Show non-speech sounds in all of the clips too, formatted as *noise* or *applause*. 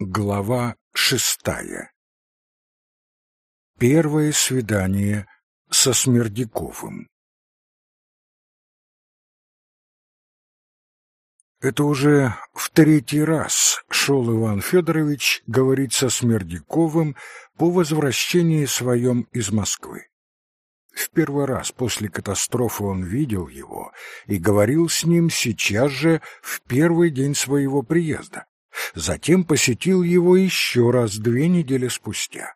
Глава шестая. Первое свидание со Смердяковым. Это уже в третий раз шел Иван Федорович говорить со Смердяковым по возвращении своем из Москвы. В первый раз после катастрофы он видел его и говорил с ним сейчас же в первый день своего приезда затем посетил его еще раз две недели спустя.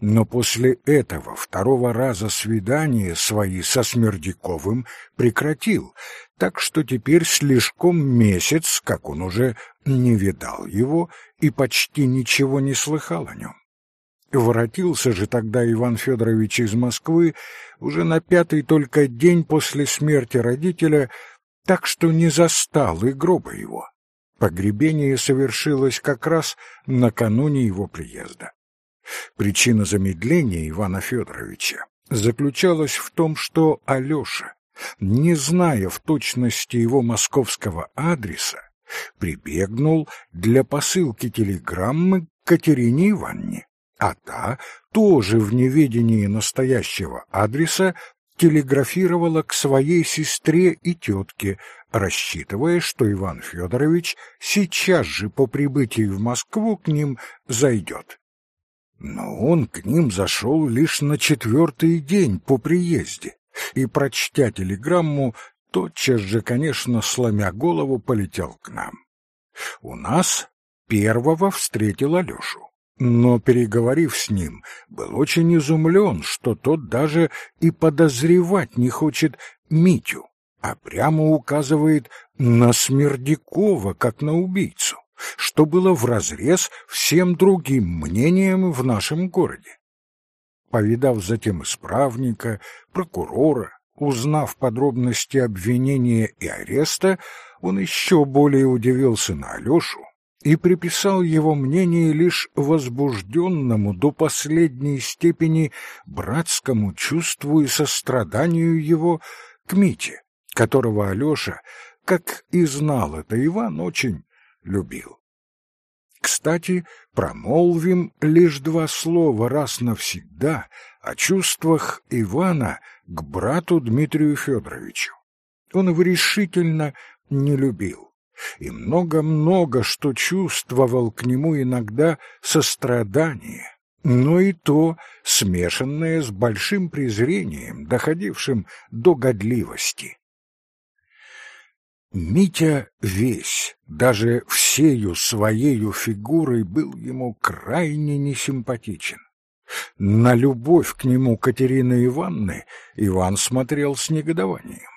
Но после этого второго раза свидания свои со Смердяковым прекратил, так что теперь слишком месяц, как он уже не видал его и почти ничего не слыхал о нем. Воротился же тогда Иван Федорович из Москвы уже на пятый только день после смерти родителя, так что не застал и гроба его. Погребение совершилось как раз накануне его приезда. Причина замедления Ивана Федоровича заключалась в том, что Алеша, не зная в точности его московского адреса, прибегнул для посылки телеграммы к Катерине Ивановне, а та, тоже в неведении настоящего адреса, телеграфировала к своей сестре и тетке, рассчитывая, что Иван Федорович сейчас же по прибытии в Москву к ним зайдет. Но он к ним зашел лишь на четвертый день по приезде, и, прочтя телеграмму, тотчас же, конечно, сломя голову, полетел к нам. У нас первого встретил Алешу но, переговорив с ним, был очень изумлен, что тот даже и подозревать не хочет Митю, а прямо указывает на Смердякова, как на убийцу, что было вразрез всем другим мнениям в нашем городе. Повидав затем исправника, прокурора, узнав подробности обвинения и ареста, он еще более удивился на Алешу и приписал его мнение лишь возбужденному до последней степени братскому чувству и состраданию его к Мите, которого Алеша, как и знал это Иван, очень любил. Кстати, промолвим лишь два слова раз навсегда о чувствах Ивана к брату Дмитрию Федоровичу. Он его решительно не любил и много-много что чувствовал к нему иногда сострадание, но и то смешанное с большим презрением, доходившим до годливости. Митя весь, даже всею своею фигурой, был ему крайне несимпатичен. На любовь к нему Катерины Ивановны Иван смотрел с негодованием.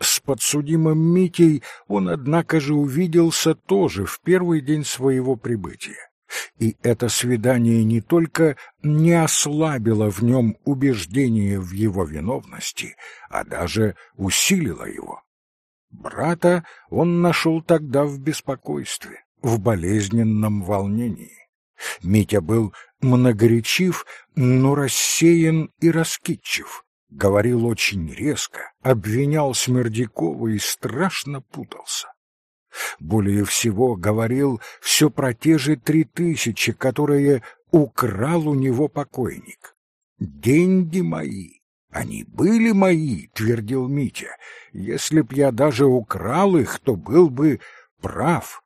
С подсудимым Митей он, однако же, увиделся тоже в первый день своего прибытия. И это свидание не только не ослабило в нем убеждение в его виновности, а даже усилило его. Брата он нашел тогда в беспокойстве, в болезненном волнении. Митя был многоречив, но рассеян и раскидчив говорил очень резко, обвинял Смердякова и страшно путался. Более всего говорил все про те же три тысячи, которые украл у него покойник. «Деньги мои, они были мои», — твердил Митя. «Если б я даже украл их, то был бы прав».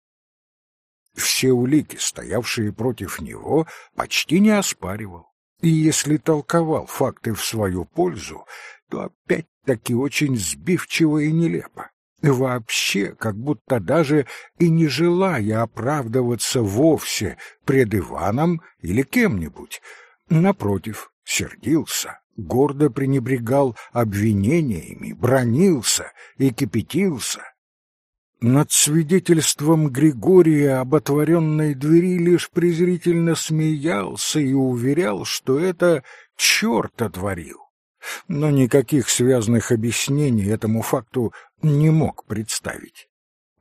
Все улики, стоявшие против него, почти не оспаривал. И если толковал факты в свою пользу, то опять-таки очень сбивчиво и нелепо. Вообще, как будто даже и не желая оправдываться вовсе пред Иваном или кем-нибудь. Напротив, сердился, гордо пренебрегал обвинениями, бронился и кипятился, над свидетельством Григория об отворенной двери лишь презрительно смеялся и уверял, что это черт отворил. Но никаких связанных объяснений этому факту не мог представить.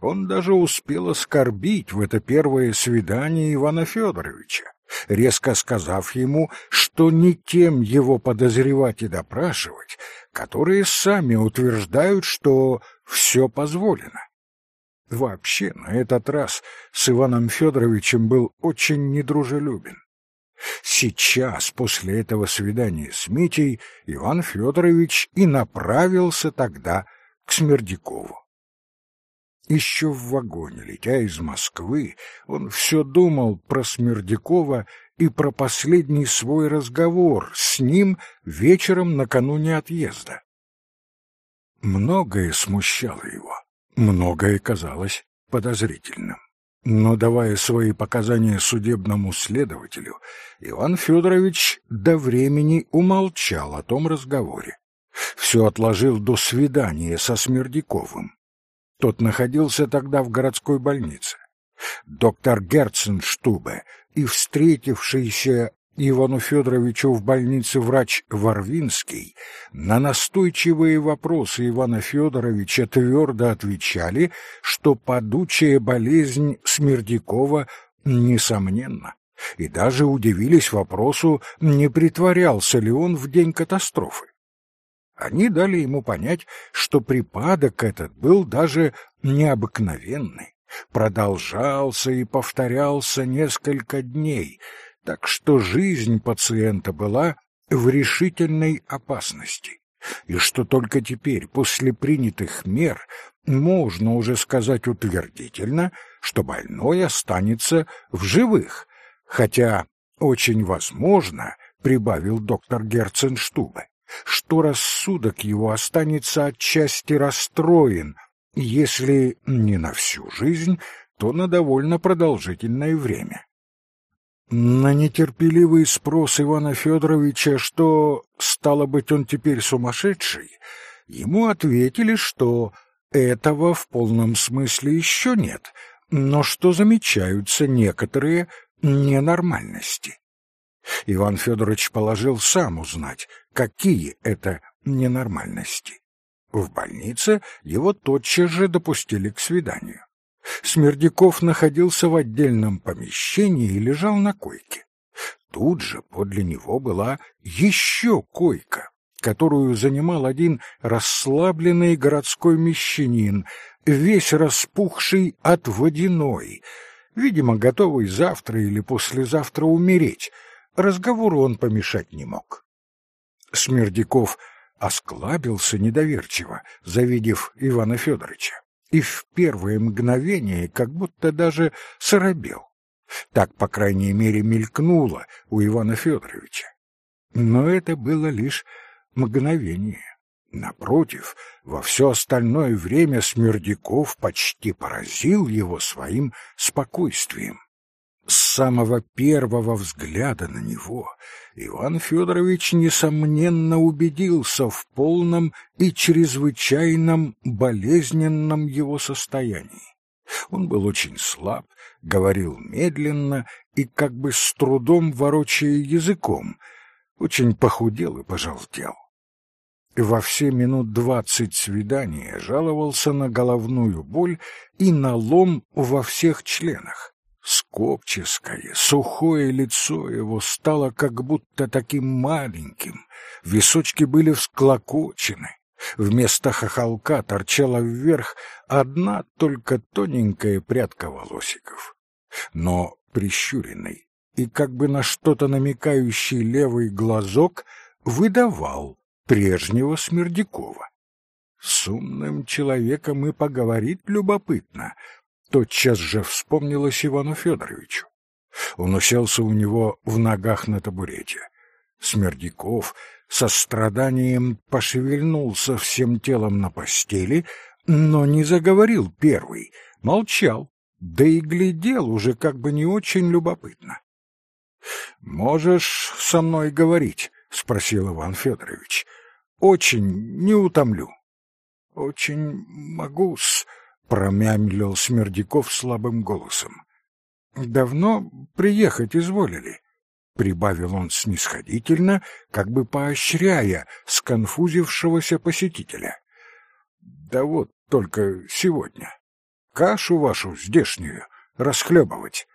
Он даже успел оскорбить в это первое свидание Ивана Федоровича, резко сказав ему, что не тем его подозревать и допрашивать, которые сами утверждают, что все позволено. Вообще на этот раз с Иваном Федоровичем был очень недружелюбен. Сейчас, после этого свидания с Митей, Иван Федорович и направился тогда к Смердякову. Еще в вагоне, летя из Москвы, он все думал про Смердякова и про последний свой разговор с ним вечером накануне отъезда. Многое смущало его, многое казалось подозрительным. Но, давая свои показания судебному следователю, Иван Федорович до времени умолчал о том разговоре. Все отложил до свидания со Смердяковым. Тот находился тогда в городской больнице. Доктор Герценштубе и встретившийся Ивану Федоровичу в больнице врач Варвинский. На настойчивые вопросы Ивана Федоровича твердо отвечали, что падучая болезнь Смердякова несомненно, и даже удивились вопросу, не притворялся ли он в день катастрофы. Они дали ему понять, что припадок этот был даже необыкновенный, продолжался и повторялся несколько дней, так что жизнь пациента была в решительной опасности, и что только теперь, после принятых мер, можно уже сказать утвердительно, что больной останется в живых, хотя очень возможно, прибавил доктор Герценштубе, что рассудок его останется отчасти расстроен, если не на всю жизнь, то на довольно продолжительное время. На нетерпеливый спрос Ивана Федоровича, что, стало быть, он теперь сумасшедший, ему ответили, что этого в полном смысле еще нет, но что замечаются некоторые ненормальности. Иван Федорович положил сам узнать, какие это ненормальности. В больнице его тотчас же допустили к свиданию. Смердяков находился в отдельном помещении и лежал на койке. Тут же подле него была еще койка, которую занимал один расслабленный городской мещанин, весь распухший от водяной, видимо, готовый завтра или послезавтра умереть. Разговору он помешать не мог. Смердяков осклабился недоверчиво, завидев Ивана Федоровича и в первое мгновение как будто даже соробел. Так, по крайней мере, мелькнуло у Ивана Федоровича. Но это было лишь мгновение. Напротив, во все остальное время Смердяков почти поразил его своим спокойствием. Самого первого взгляда на него Иван Федорович, несомненно, убедился в полном и чрезвычайном болезненном его состоянии. Он был очень слаб, говорил медленно и как бы с трудом ворочая языком, очень похудел и пожелтел. Во все минут двадцать свидания жаловался на головную боль и на лом во всех членах. Скопческое, сухое лицо его стало как будто таким маленьким, височки были всклокочены, вместо хохолка торчала вверх одна только тоненькая прядка волосиков. Но прищуренный и как бы на что-то намекающий левый глазок выдавал прежнего Смердякова. С умным человеком и поговорить любопытно, тотчас же вспомнилось Ивану Федоровичу. Он уселся у него в ногах на табурете. Смердяков со страданием пошевельнулся всем телом на постели, но не заговорил первый, молчал, да и глядел уже как бы не очень любопытно. «Можешь со мной говорить?» — спросил Иван Федорович. «Очень не утомлю». «Очень могу-с», — промямлил Смердяков слабым голосом. — Давно приехать изволили, — прибавил он снисходительно, как бы поощряя сконфузившегося посетителя. — Да вот только сегодня. Кашу вашу здешнюю расхлебывать.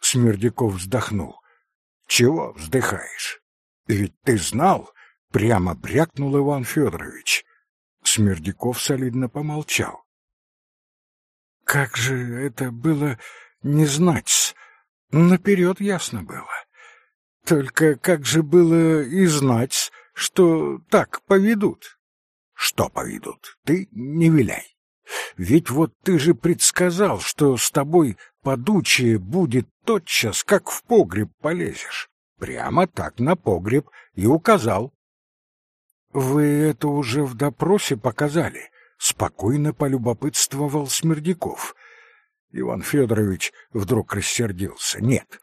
Смердяков вздохнул. — Чего вздыхаешь? Ведь ты знал, — прямо брякнул Иван Федорович. Смердяков солидно помолчал. Как же это было не знать Наперед ясно было. Только как же было и знать, что так поведут? Что поведут? Ты не виляй. Ведь вот ты же предсказал, что с тобой подучие будет тотчас, как в погреб полезешь. Прямо так на погреб и указал. Вы это уже в допросе показали, спокойно полюбопытствовал Смердяков. Иван Федорович вдруг рассердился. Нет,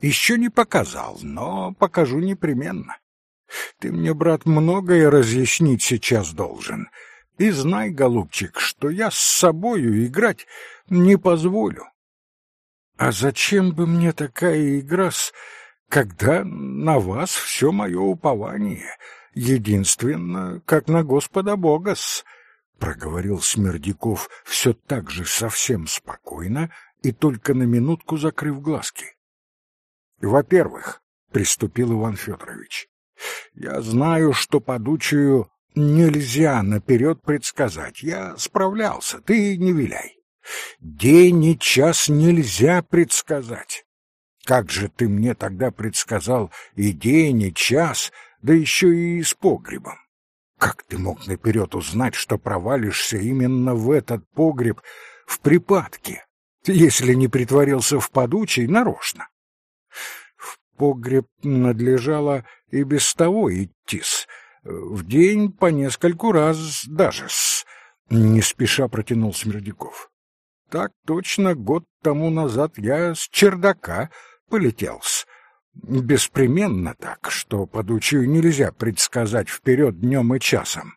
еще не показал, но покажу непременно. Ты мне, брат, многое разъяснить сейчас должен. И знай, голубчик, что я с собою играть не позволю. А зачем бы мне такая игра, когда на вас все мое упование, единственно, как на Господа Бога-с? Проговорил Смердяков все так же совсем спокойно и только на минутку закрыв глазки. Во-первых, приступил Иван Федорович, я знаю, что подучую нельзя наперед предсказать. Я справлялся, ты не виляй. День и час нельзя предсказать. Как же ты мне тогда предсказал и день, и час, да еще и с погребом? Как ты мог наперед узнать, что провалишься именно в этот погреб в припадке, если не притворился в подучий нарочно? В погреб надлежало и без того идти-с, в день по нескольку раз даже-с, не спеша протянул Смердяков. Так точно год тому назад я с чердака полетел-с, Беспременно так, что подучию нельзя предсказать вперед днем и часом.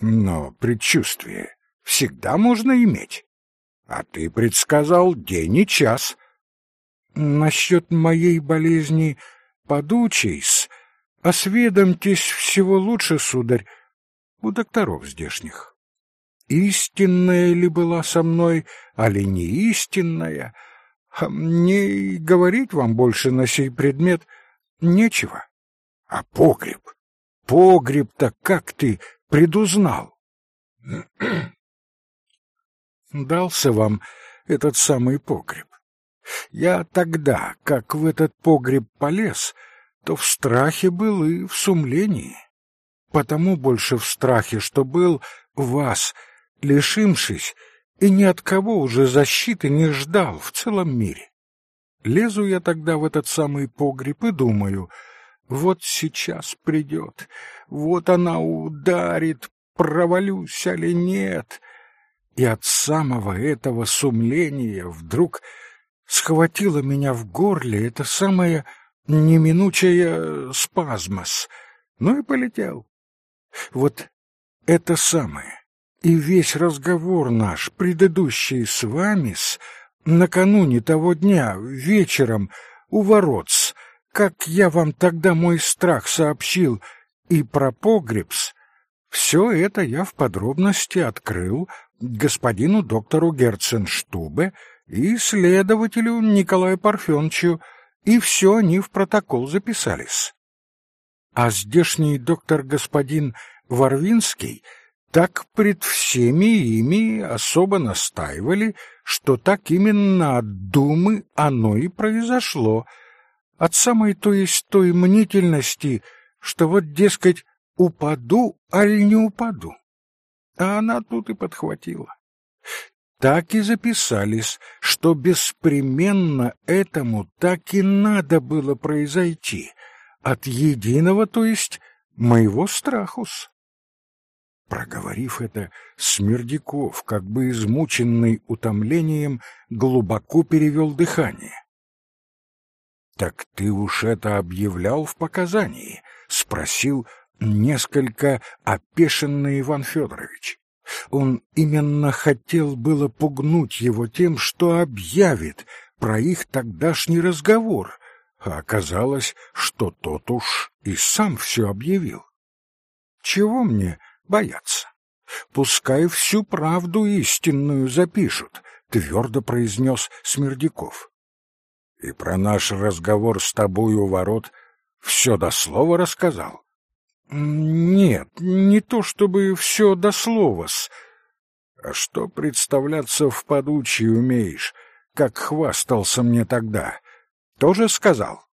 Но предчувствие всегда можно иметь. А ты предсказал день и час. Насчет моей болезни подучейс, осведомьтесь всего лучше, сударь, у докторов здешних. Истинная ли была со мной, али не истинная — мне и говорить вам больше на сей предмет нечего. А погреб? Погреб-то как ты предузнал? *clears throat* Дался вам этот самый погреб. Я тогда, как в этот погреб полез, то в страхе был и в сумлении. Потому больше в страхе, что был вас, лишившись и ни от кого уже защиты не ждал в целом мире. Лезу я тогда в этот самый погреб и думаю, вот сейчас придет, вот она ударит, провалюсь или нет. И от самого этого сумления вдруг схватило меня в горле это самое неминучая спазмос, ну и полетел. Вот это самое и весь разговор наш, предыдущий с вами, с накануне того дня, вечером, у воротс, как я вам тогда мой страх сообщил, и про погребс, все это я в подробности открыл господину доктору Герценштубе и следователю Николаю Парфеновичу, и все они в протокол записались. А здешний доктор господин Варвинский — так пред всеми ими особо настаивали, что так именно от думы оно и произошло, от самой то есть той мнительности, что вот, дескать, упаду, аль не упаду. А она тут и подхватила. Так и записались, что беспременно этому так и надо было произойти, от единого, то есть моего страхус. Проговорив это, Смердяков, как бы измученный утомлением, глубоко перевел дыхание. — Так ты уж это объявлял в показании? — спросил несколько опешенный Иван Федорович. Он именно хотел было пугнуть его тем, что объявит про их тогдашний разговор, а оказалось, что тот уж и сам все объявил. — Чего мне боятся. Пускай всю правду истинную запишут, твердо произнес Смердяков. И про наш разговор с тобой у ворот все до слова рассказал. Нет, не то чтобы все до слова-с. А что представляться в подучии умеешь, как хвастался мне тогда? Тоже сказал?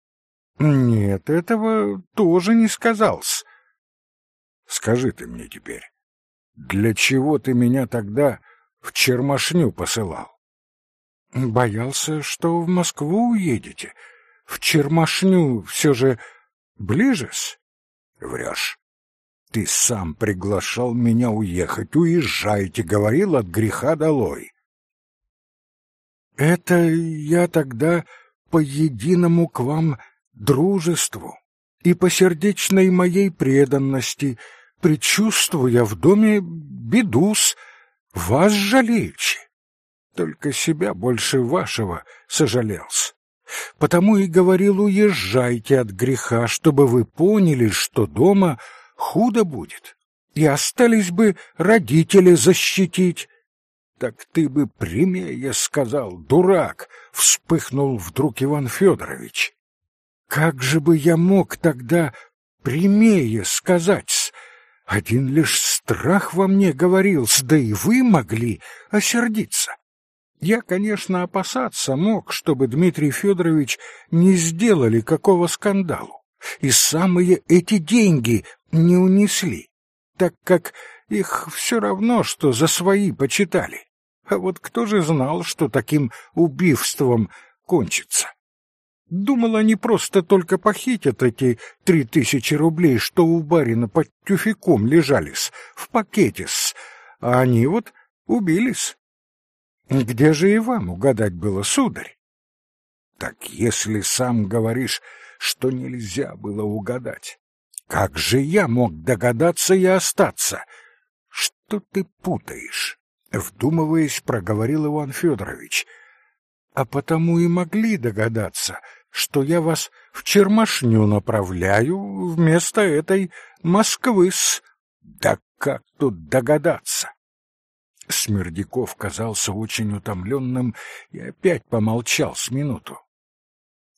Нет, этого тоже не сказал-с. Скажи ты мне теперь, для чего ты меня тогда в Чермашню посылал? Боялся, что в Москву уедете. В Чермашню все же ближе-с? Врешь. Ты сам приглашал меня уехать. Уезжайте, говорил от греха долой. Это я тогда по единому к вам дружеству и по сердечной моей преданности, предчувствуя в доме бедус, вас жалеючи. Только себя больше вашего сожалелся. Потому и говорил, уезжайте от греха, чтобы вы поняли, что дома худо будет, и остались бы родители защитить. Так ты бы прямее сказал, дурак, вспыхнул вдруг Иван Федорович. Как же бы я мог тогда прямее сказать? Один лишь страх во мне говорил, да и вы могли осердиться. Я, конечно, опасаться мог, чтобы Дмитрий Федорович не сделали какого скандалу, и самые эти деньги не унесли, так как их все равно, что за свои почитали. А вот кто же знал, что таким убийством кончится? Думал, они просто только похитят эти три тысячи рублей, что у барина под тюфяком лежались, в пакете-с, а они вот убились. Где же и вам угадать было, сударь? Так если сам говоришь, что нельзя было угадать, как же я мог догадаться и остаться? Что ты путаешь? Вдумываясь, проговорил Иван Федорович. А потому и могли догадаться, что я вас в Чермашню направляю вместо этой Москвы-с. Да как тут догадаться? Смердяков казался очень утомленным и опять помолчал с минуту.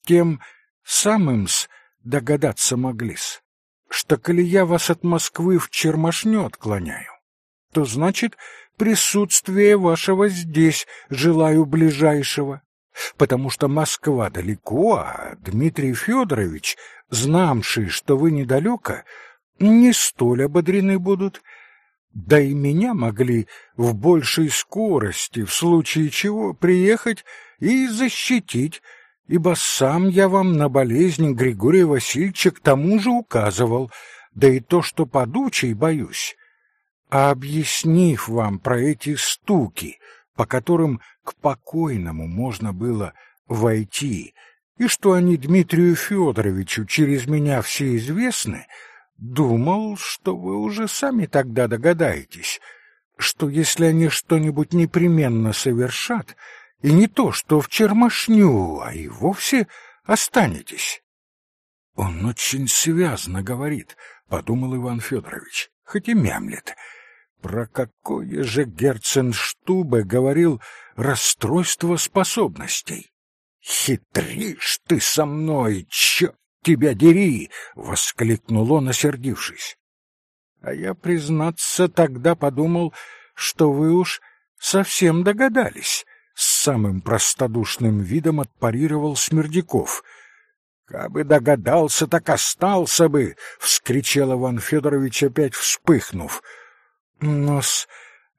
Тем самым-с догадаться могли-с, что коли я вас от Москвы в Чермашню отклоняю, то значит присутствие вашего здесь желаю ближайшего, потому что Москва далеко, а Дмитрий Федорович, знамший, что вы недалеко, не столь ободрены будут, да и меня могли в большей скорости, в случае чего, приехать и защитить, ибо сам я вам на болезнь Григория Васильевича к тому же указывал, да и то, что подучий боюсь. А объяснив вам про эти стуки, по которым к покойному можно было войти, и что они Дмитрию Федоровичу через меня все известны, — Думал, что вы уже сами тогда догадаетесь, что если они что-нибудь непременно совершат, и не то, что в чермашню, а и вовсе останетесь. Он очень связно говорит, подумал Иван Федорович, хоть и мямлет. Про какое же Герценштубе говорил расстройство способностей? Хитришь ты со мной, черт тебя дери!» — воскликнул он, осердившись. «А я, признаться, тогда подумал, что вы уж совсем догадались», — с самым простодушным видом отпарировал Смердяков. «Кабы догадался, так остался бы!» — вскричал Иван Федорович, опять вспыхнув. «Но-с,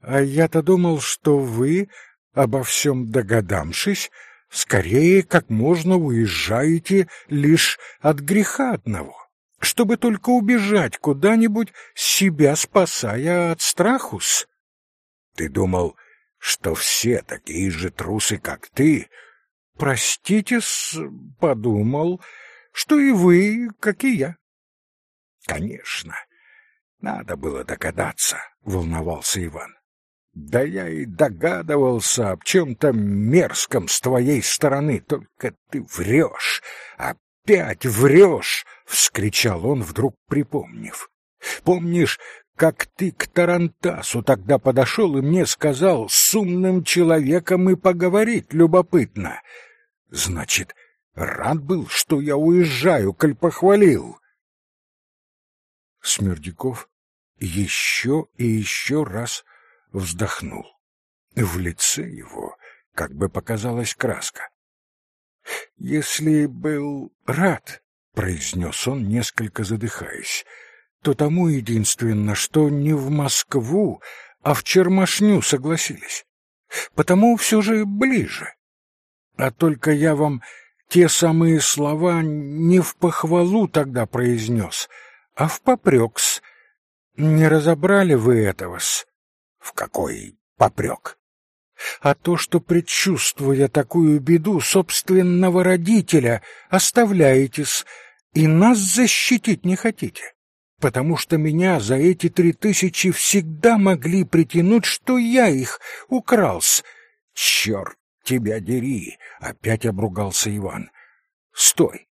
а я-то думал, что вы, обо всем догадавшись, Скорее, как можно уезжаете лишь от греха одного, чтобы только убежать куда-нибудь, себя спасая от страхус. Ты думал, что все такие же трусы, как ты? простите подумал, что и вы, как и я. Конечно, надо было догадаться, волновался Иван. Да я и догадывался об чем-то мерзком с твоей стороны, только ты врешь, опять врешь, — вскричал он, вдруг припомнив. Помнишь, как ты к Тарантасу тогда подошел и мне сказал, с умным человеком и поговорить любопытно? Значит, рад был, что я уезжаю, коль похвалил. Смердяков еще и еще раз вздохнул. В лице его как бы показалась краска. «Если был рад», — произнес он, несколько задыхаясь, — «то тому единственно, что не в Москву, а в Чермашню согласились. Потому все же ближе. А только я вам те самые слова не в похвалу тогда произнес, а в попрекс. Не разобрали вы этого-с? В какой попрек? А то, что, предчувствуя такую беду собственного родителя, оставляетесь и нас защитить не хотите, потому что меня за эти три тысячи всегда могли притянуть, что я их укралс. Черт тебя дери! — опять обругался Иван. — Стой!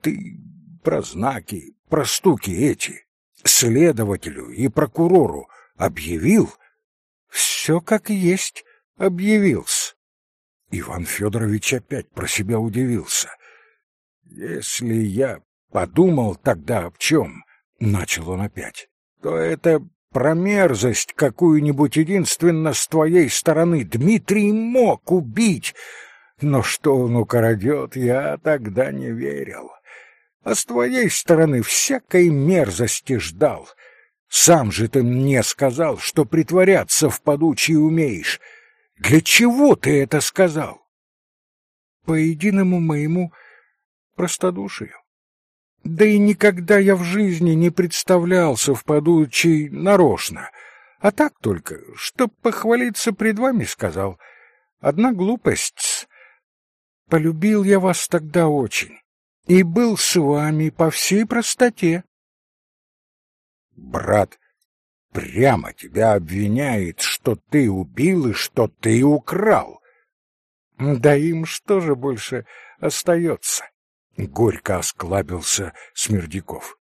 Ты про знаки, про стуки эти следователю и прокурору объявил? Все как есть объявился. Иван Федорович опять про себя удивился. Если я подумал тогда об чем, начал он опять, то это про мерзость какую-нибудь единственно с твоей стороны Дмитрий мог убить. Но что он укородет, я тогда не верил. А с твоей стороны всякой мерзости ждал. Сам же ты мне сказал, что притворяться в подучии умеешь. Для чего ты это сказал? По единому моему простодушию. Да и никогда я в жизни не представлялся в подучий нарочно, а так только, чтоб похвалиться пред вами, сказал. Одна глупость. Полюбил я вас тогда очень и был с вами по всей простоте. Брат прямо тебя обвиняет, что ты убил и что ты украл. Да им что же больше остается? Горько осклабился Смердяков.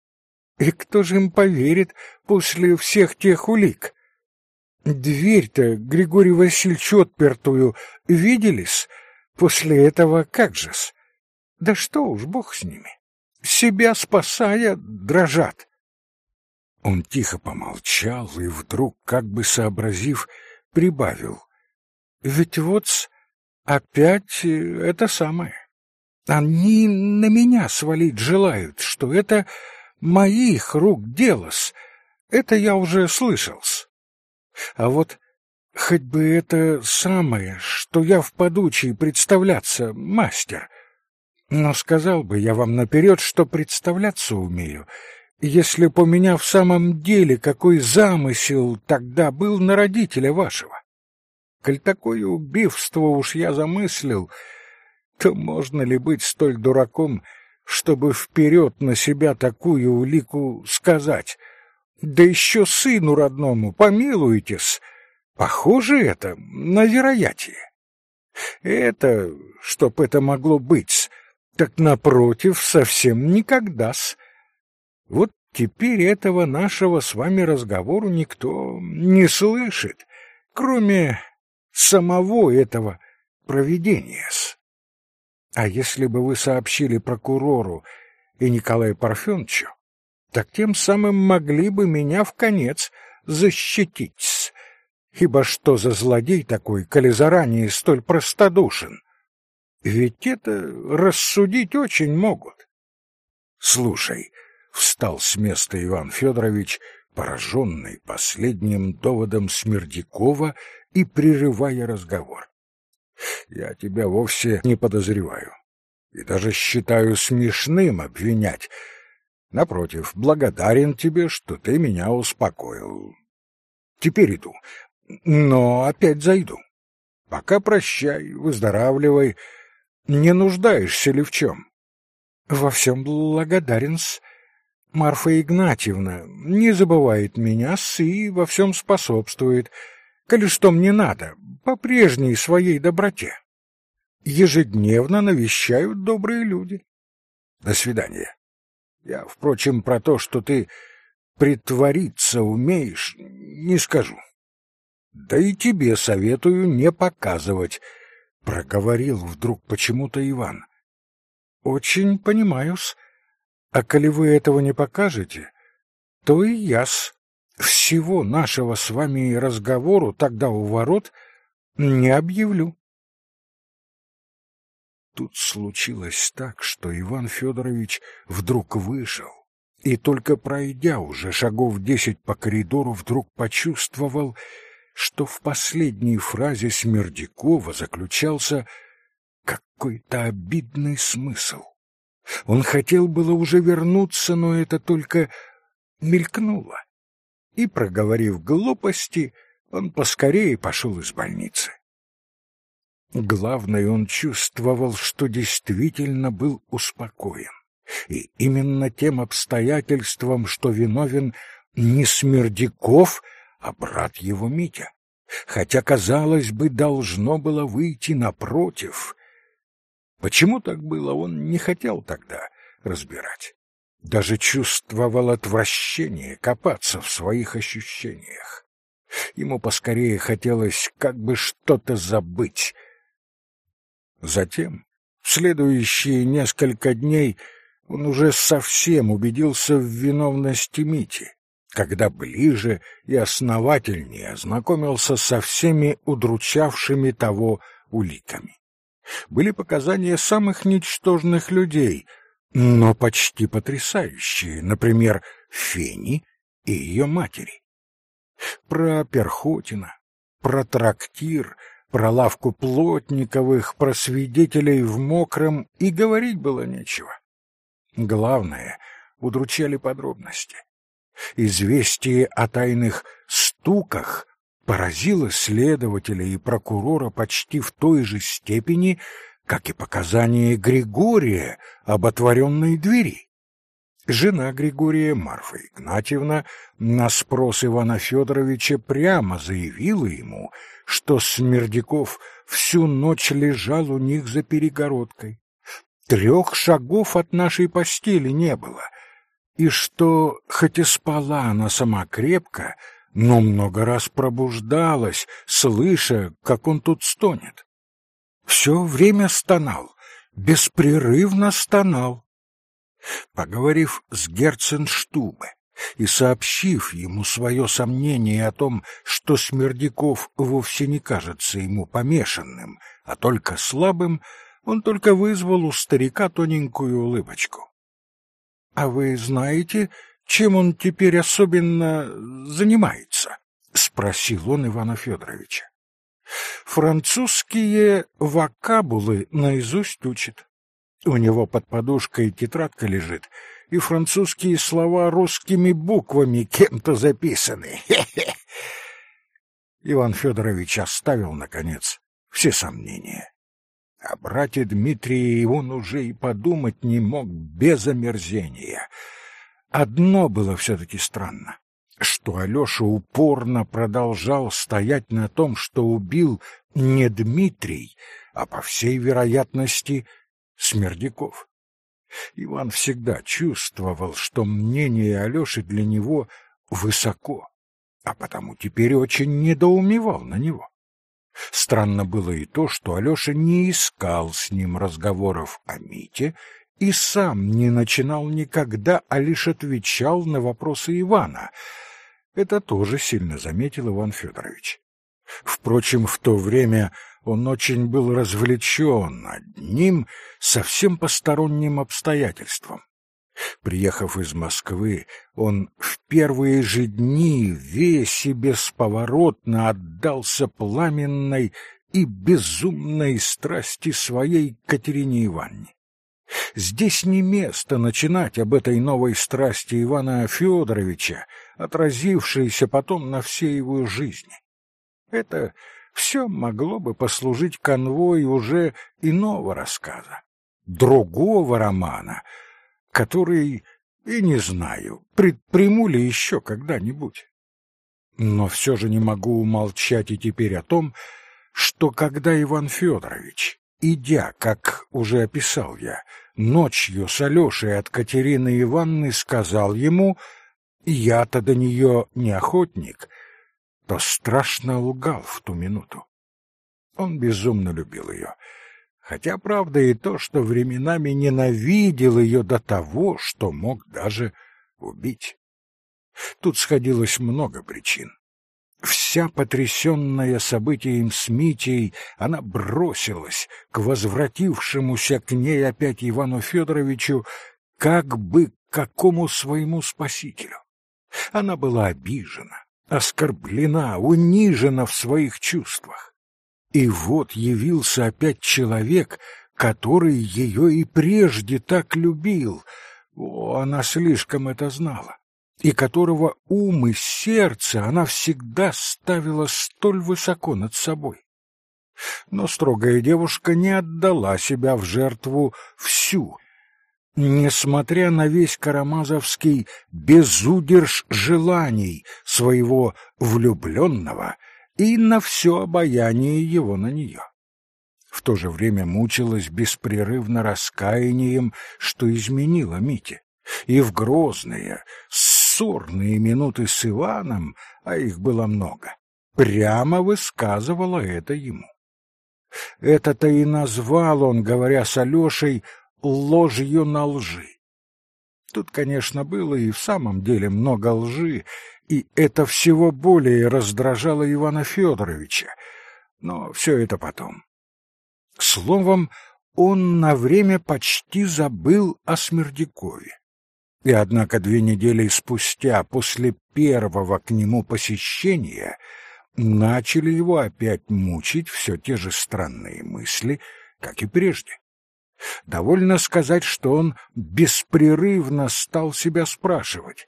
И кто же им поверит после всех тех улик? Дверь-то Григорий Васильевич отпертую виделись? После этого как же-с? Да что уж, бог с ними. Себя спасая, дрожат. Он тихо помолчал и вдруг, как бы сообразив, прибавил. Ведь вот опять это самое. Они на меня свалить желают, что это моих рук делос. Это я уже слышал-с. А вот хоть бы это самое, что я в подучии представляться, мастер. Но сказал бы я вам наперед, что представляться умею, если б у меня в самом деле какой замысел тогда был на родителя вашего. Коль такое убивство уж я замыслил, то можно ли быть столь дураком, чтобы вперед на себя такую улику сказать? Да еще сыну родному, помилуйтесь, похоже это на вероятие. Это, чтоб это могло быть, так напротив, совсем никогда-с. Вот теперь этого нашего с вами разговору никто не слышит, кроме самого этого провидения-с. А если бы вы сообщили прокурору и Николаю Парфеновичу, так тем самым могли бы меня в конец защитить. Ибо что за злодей такой, коли заранее столь простодушен? Ведь это рассудить очень могут. Слушай, встал с места Иван Федорович, пораженный последним доводом Смердякова и прерывая разговор. Я тебя вовсе не подозреваю и даже считаю смешным обвинять. Напротив, благодарен тебе, что ты меня успокоил. Теперь иду, но опять зайду. Пока прощай, выздоравливай, не нуждаешься ли в чем? Во всем благодарен-с. Марфа Игнатьевна не забывает меня и во всем способствует, коли что мне надо, по прежней своей доброте. Ежедневно навещают добрые люди. До свидания. Я, впрочем, про то, что ты притвориться умеешь, не скажу. Да и тебе советую не показывать, — проговорил вдруг почему-то Иван. — Очень понимаю-с. А коли вы этого не покажете, то и я-с. Всего нашего с вами разговору тогда у ворот не объявлю. Тут случилось так, что Иван Федорович вдруг вышел, и только пройдя уже шагов десять по коридору, вдруг почувствовал, что в последней фразе Смердякова заключался какой-то обидный смысл. Он хотел было уже вернуться, но это только мелькнуло. И, проговорив глупости, он поскорее пошел из больницы. Главное, он чувствовал, что действительно был успокоен. И именно тем обстоятельством, что виновен не Смердяков, а брат его Митя. Хотя, казалось бы, должно было выйти напротив. Почему так было, он не хотел тогда разбирать. Даже чувствовал отвращение копаться в своих ощущениях. Ему поскорее хотелось как бы что-то забыть. Затем, в следующие несколько дней, он уже совсем убедился в виновности Мити, когда ближе и основательнее ознакомился со всеми удручавшими того уликами. Были показания самых ничтожных людей, но почти потрясающие, например, Фени и ее матери. Про Перхотина, про трактир, про лавку Плотниковых, про свидетелей в мокром и говорить было нечего. Главное, удручали подробности. Известие о тайных стуках поразило следователя и прокурора почти в той же степени, как и показания Григория об отворенной двери. Жена Григория, Марфа Игнатьевна, на спрос Ивана Федоровича прямо заявила ему, что Смердяков всю ночь лежал у них за перегородкой. Трех шагов от нашей постели не было, и что, хоть и спала она сама крепко, но много раз пробуждалась, слыша, как он тут стонет. Все время стонал, беспрерывно стонал. Поговорив с Герценштубе и сообщив ему свое сомнение о том, что Смердяков вовсе не кажется ему помешанным, а только слабым, он только вызвал у старика тоненькую улыбочку. — А вы знаете, чем он теперь особенно занимается? — спросил он Ивана Федоровича. — Французские вокабулы наизусть учит. У него под подушкой тетрадка лежит, и французские слова русскими буквами кем-то записаны. *laughs* Хе-хе. Иван Федорович оставил, наконец, все сомнения. О брате Дмитрии он уже и подумать не мог без омерзения. Одно было все-таки странно, что Алеша упорно продолжал стоять на том, что убил не Дмитрий, а, по всей вероятности, Смердяков. Иван всегда чувствовал, что мнение Алёши для него высоко, а потому теперь очень недоумевал на него. Странно было и то, что Алёша не искал с ним разговоров о Мите и сам не начинал никогда, а лишь отвечал на вопросы Ивана. Это тоже сильно заметил Иван Федорович. Впрочем, в то время он очень был развлечен одним совсем посторонним обстоятельством. Приехав из Москвы, он в первые же дни весь и бесповоротно отдался пламенной и безумной страсти своей Катерине Ивановне. Здесь не место начинать об этой новой страсти Ивана Федоровича, отразившейся потом на всей его жизни. Это все могло бы послужить конвой уже иного рассказа, другого романа, который, и не знаю, предприму ли еще когда-нибудь. Но все же не могу умолчать и теперь о том, что когда Иван Федорович, идя, как уже описал я, ночью с Алешей от Катерины Ивановны, сказал ему «Я-то до нее не охотник», то страшно лгал в ту минуту. Он безумно любил ее, хотя правда и то, что временами ненавидел ее до того, что мог даже убить. Тут сходилось много причин. Вся потрясенная событием с Митей, она бросилась к возвратившемуся к ней опять Ивану Федоровичу, как бы к какому своему спасителю. Она была обижена, оскорблена, унижена в своих чувствах. И вот явился опять человек, который ее и прежде так любил. О, она слишком это знала и которого ум и сердце она всегда ставила столь высоко над собой. Но строгая девушка не отдала себя в жертву всю, несмотря на весь карамазовский безудерж желаний своего влюбленного и на все обаяние его на нее. В то же время мучилась беспрерывно раскаянием, что изменила Мите, и в грозные, ссорные минуты с Иваном, а их было много, прямо высказывала это ему. Это-то и назвал он, говоря с Алешей, ложью на лжи. Тут, конечно, было и в самом деле много лжи, и это всего более раздражало Ивана Федоровича, но все это потом. Словом, он на время почти забыл о Смердякове. И однако две недели спустя, после первого к нему посещения, начали его опять мучить все те же странные мысли, как и прежде. Довольно сказать, что он беспрерывно стал себя спрашивать,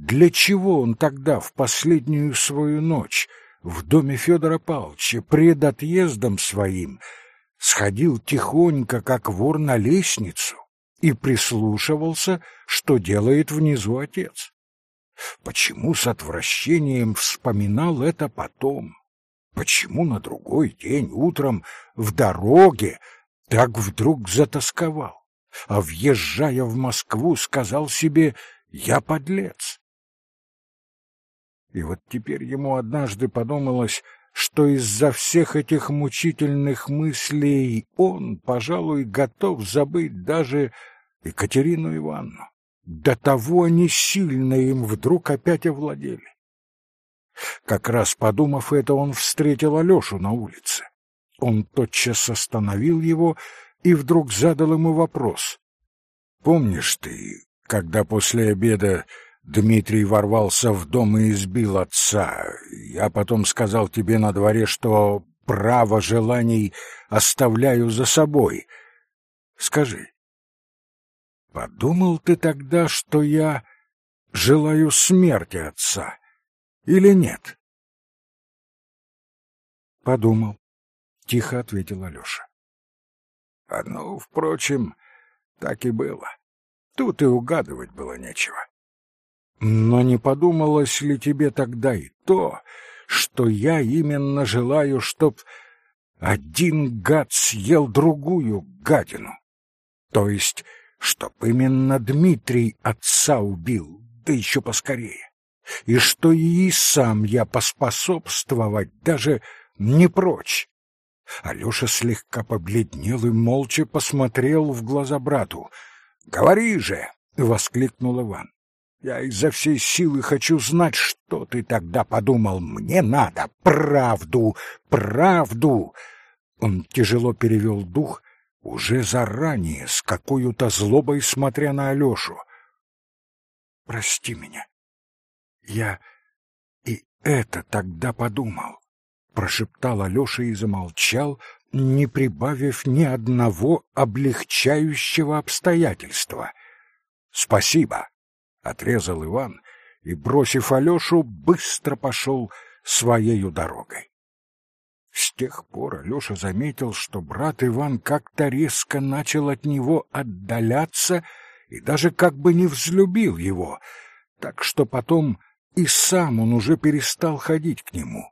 для чего он тогда в последнюю свою ночь в доме Федора Павловича пред отъездом своим сходил тихонько, как вор на лестницу, и прислушивался, что делает внизу отец. Почему с отвращением вспоминал это потом? Почему на другой день утром в дороге так вдруг затасковал, а, въезжая в Москву, сказал себе «я подлец»? И вот теперь ему однажды подумалось, что из-за всех этих мучительных мыслей он, пожалуй, готов забыть даже Екатерину Ивановну. До того они сильно им вдруг опять овладели. Как раз подумав это, он встретил Алешу на улице. Он тотчас остановил его и вдруг задал ему вопрос. «Помнишь ты, когда после обеда Дмитрий ворвался в дом и избил отца. Я потом сказал тебе на дворе, что право желаний оставляю за собой. Скажи, подумал ты тогда, что я желаю смерти отца или нет? Подумал, тихо ответил Алёша. А ну, впрочем, так и было. Тут и угадывать было нечего. Но не подумалось ли тебе тогда и то, что я именно желаю, чтоб один гад съел другую гадину? То есть, чтоб именно Дмитрий отца убил, да еще поскорее. И что и сам я поспособствовать даже не прочь. Алеша слегка побледнел и молча посмотрел в глаза брату. — Говори же! — воскликнул Иван. Я изо всей силы хочу знать, что ты тогда подумал. Мне надо правду, правду. Он тяжело перевел дух, уже заранее, с какой-то злобой смотря на Алешу. Прости меня. Я и это тогда подумал, прошептал Алеша и замолчал, не прибавив ни одного облегчающего обстоятельства. Спасибо. — отрезал Иван и, бросив Алешу, быстро пошел своею дорогой. С тех пор Алеша заметил, что брат Иван как-то резко начал от него отдаляться и даже как бы не взлюбил его, так что потом и сам он уже перестал ходить к нему.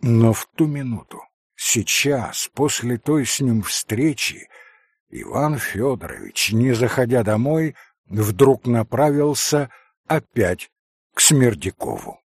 Но в ту минуту, сейчас, после той с ним встречи, Иван Федорович, не заходя домой, вдруг направился опять к Смердякову.